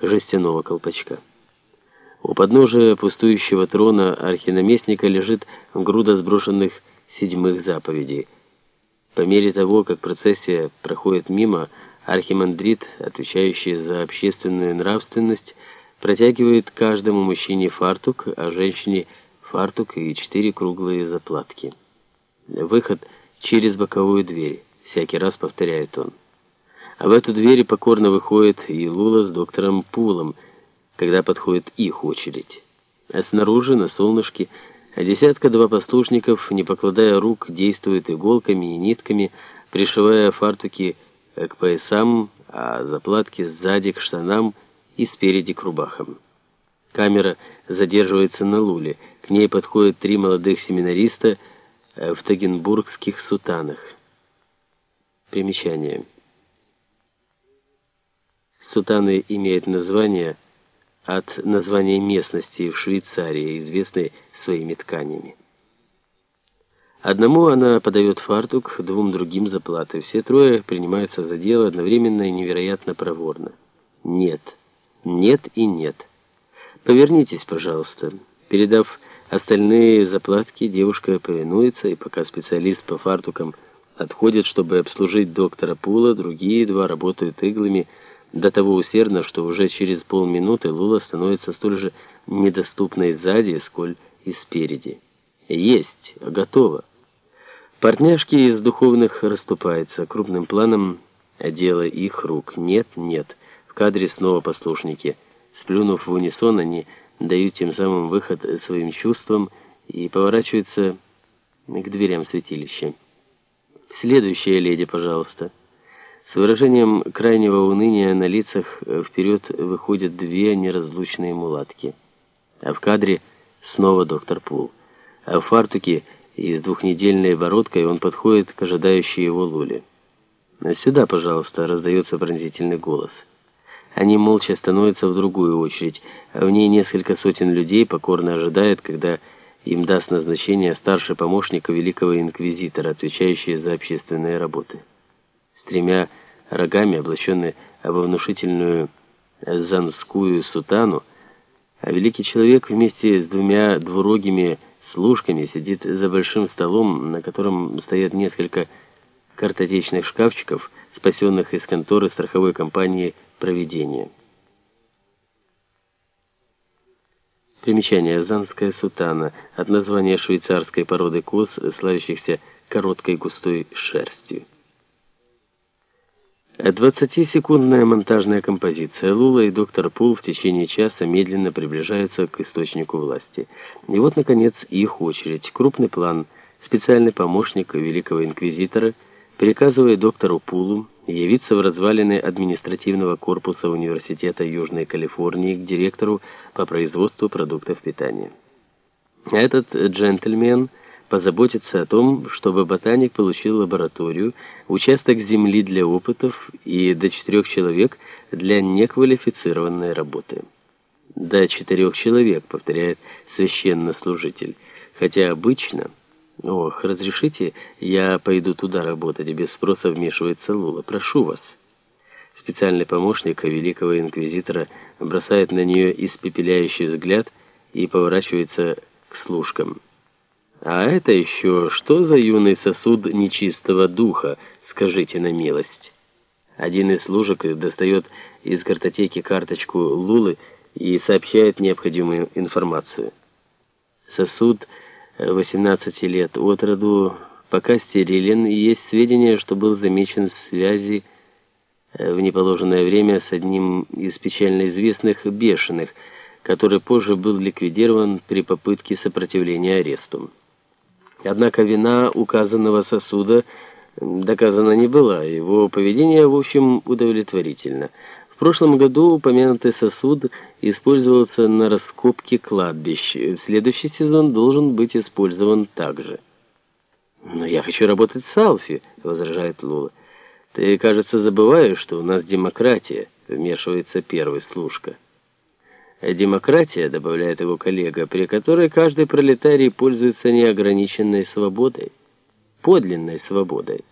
жестяного колпачка. У подножия пустующего трона архинаместника лежит груда сброшенных седьмых заповедей. По мере того, как процессия проходит мимо, архимандрит, отвечающий за общественную нравственность, протягивает каждому мужчине фартук, а женщине фартук и четыре круглые заплатки. Выход через боковую дверь, всякий раз повторяет он. А в эту дверь покорно выходит и Лула с доктором Пулом, когда подходит их очередь. А снаружи, на солнышке, десятка-два послушников, не покладая рук, действуют иголками и нитками, пришивая фартуки к поясам, а заплатки сзади к штанам и спереди к рубахам. Камера задерживается на Луле. К ней подходят три молодых семинариста в тагенбургских сутанах. Примечание. Сутаны имеют название от названия местности в Швейцарии, известной своими тканями. Одному она подает фартук, двум другим заплаты. Все трое принимаются за дело одновременно и невероятно проворно. Нет, нет и нет. Повернитесь, пожалуйста. Передав остальные заплатки, девушка повинуется, и пока специалист по фартукам отходит, чтобы обслужить доктора Пула, другие два работают иглами, до того усердно, что уже через полминуты Лула становится столь же недоступной сзади, сколь и спереди. Есть, готово. Партняшки из духовных расступаются крупным планом дело их рук. Нет, нет. В кадре снова послушники. Сплюнув в унисон, они дают тем самым выход своим чувствам и поворачиваются к дверям святилища. Следующая леди, пожалуйста. С выражением крайнего уныния на лицах э, вперед выходят две неразлучные мулатки. А в кадре снова доктор Пул. А в фартуке и с двухнедельной бородкой он подходит к ожидающей его Луле. «Сюда, пожалуйста», — раздается пронзительный голос. Они молча становятся в другую очередь, а в ней несколько сотен людей покорно ожидают, когда им даст назначение старший помощник великого инквизитора, отвечающий за общественные работы тремя рогами, облаченный во внушительную занскую сутану, а великий человек вместе с двумя двурогими служками сидит за большим столом, на котором стоят несколько картотечных шкафчиков, спасенных из конторы страховой компании «Проведение». Примечание. Занская сутана. От названия швейцарской породы коз, славящихся короткой густой шерстью. 20-секундная монтажная композиция. Лула и доктор Пул в течение часа медленно приближаются к источнику власти. И вот, наконец, их очередь. Крупный план. Специальный помощник великого инквизитора приказывает доктору Пулу явиться в развалины административного корпуса Университета Южной Калифорнии к директору по производству продуктов питания. Этот джентльмен позаботиться о том, чтобы ботаник получил лабораторию, участок земли для опытов и до четырех человек для неквалифицированной работы. «До четырех человек», — повторяет священнослужитель, хотя обычно... «Ох, разрешите, я пойду туда работать, без спроса вмешивается Лула. Прошу вас». Специальный помощник великого инквизитора бросает на нее испепеляющий взгляд и поворачивается к служкам. А это еще что за юный сосуд нечистого духа, скажите на милость? Один из служек достает из картотеки карточку Лулы и сообщает необходимую информацию. Сосуд 18 лет от роду пока стерилен, и есть сведения, что был замечен в связи э, в неположенное время с одним из печально известных бешеных, который позже был ликвидирован при попытке сопротивления аресту. Однако вина указанного сосуда доказана не была, его поведение, в общем, удовлетворительно. В прошлом году упомянутый сосуд использовался на раскопке кладбищ. Следующий сезон должен быть использован также. «Но я хочу работать с Алфи», — возражает Лула. «Ты, кажется, забываешь, что у нас демократия», — вмешивается первый служка. Демократия, добавляет его коллега, при которой каждый пролетарий пользуется неограниченной свободой, подлинной свободой,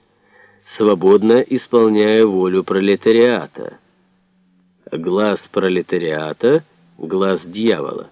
свободно исполняя волю пролетариата. глаз пролетариата, глаз дьявола.